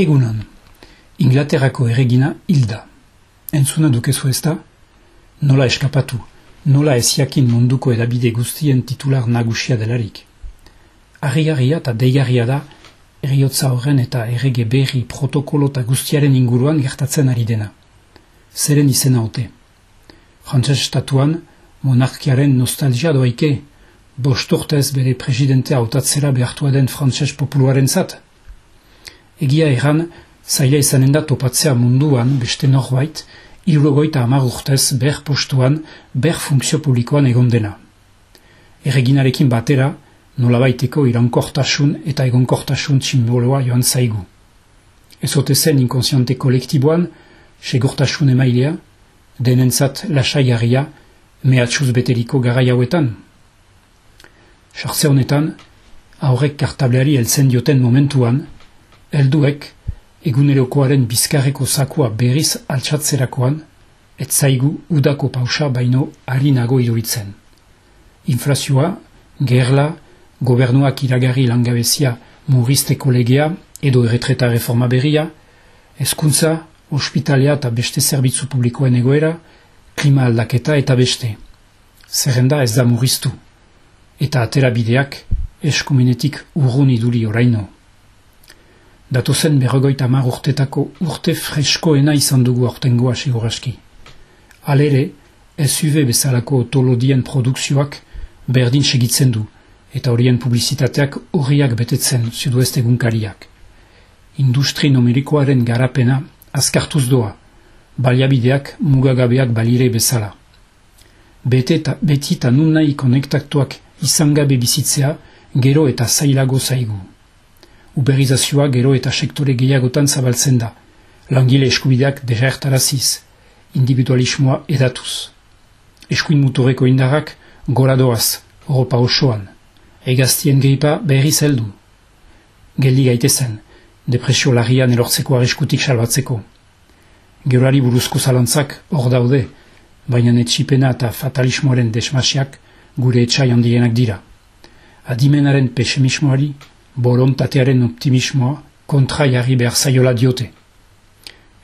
Egunon, Inglaterrako erregina hilda. Entzuna dukezu ez da? Nola eskapatu, nola ez jakin munduko edabide guztien titular nagusia delarik. Arrigarria eta deigarria da, eriotza horren eta errege berri protokolo eta guztiaren inguruan gertatzen ari dena. Zeren izena ote. Frantses estatuan, monarkiaren nostalgia doaike, bosturtez bere presidentea hautatzera behartua den frantses populuaren zat. Egia erran, zaila izanen da topatzea munduan beste norbait, irurogoita amar urtez ber postuan, ber funkzio publikoan egon dena. Erreginarekin batera, nolabaiteko irankortasun eta egonkortasun tximboloa joan zaigu. Ezote zen inkonsiante kolektiboan, segurtasun emailea, denentzat lasaigarria, mehatxuz beteriko garai hauetan. Sartze honetan, aurrek kartableari heltzen dioten momentuan, helduek egunerokoaren bizkarreko zakua berriz altsatzerakoan, ez zaigu udako pausa baino harinago iduritzen. Inflazioa, gerla, gobernuak iragarri langabezia murrizteko legea edo erretreta reforma berria, hezkuntza, ospitalia eta beste zerbitzu publikoen egoera, klima aldaketa eta beste. Zerrenda ez da murriztu. Eta atera bideak eskumenetik urrun iduri oraino. Datozen berrogoita mar urtetako urte freskoena izan dugu ortengoa siguraski. Alere, SUV bezalako otolodien produkzioak berdin segitzen du, eta horien publizitateak horriak betetzen zuduest egunkariak. Industri numerikoaren garapena azkartuz doa, baliabideak mugagabeak balire bezala. Bete eta beti eta nun nahi konektaktuak izangabe bizitzea gero eta zailago zaigu. Uberizazioa gero eta sektore gehiagotan zabaltzen da, langile eskubideak desertaraziz, individualismoa edatuz. Eskuin muturreko indarrak gora doaz, Europa osoan. Egaztien gripa berri zeldu. Geldi gaitezen, depresio larrian elortzeko arriskutik salbatzeko. Geroari buruzko zalantzak hor daude, baina netxipena eta fatalismoaren desmasiak gure etxai handienak dira. Adimenaren pesimismoari, tatearen optimismoa kontra jarri behar zaiola diote.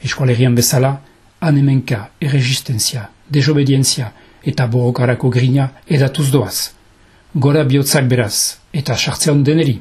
Eskualerian bezala, anemenka, erresistenzia, desobedientzia eta borokarako grina edatuz doaz. Gora bihotzak beraz, eta sartzean deneri.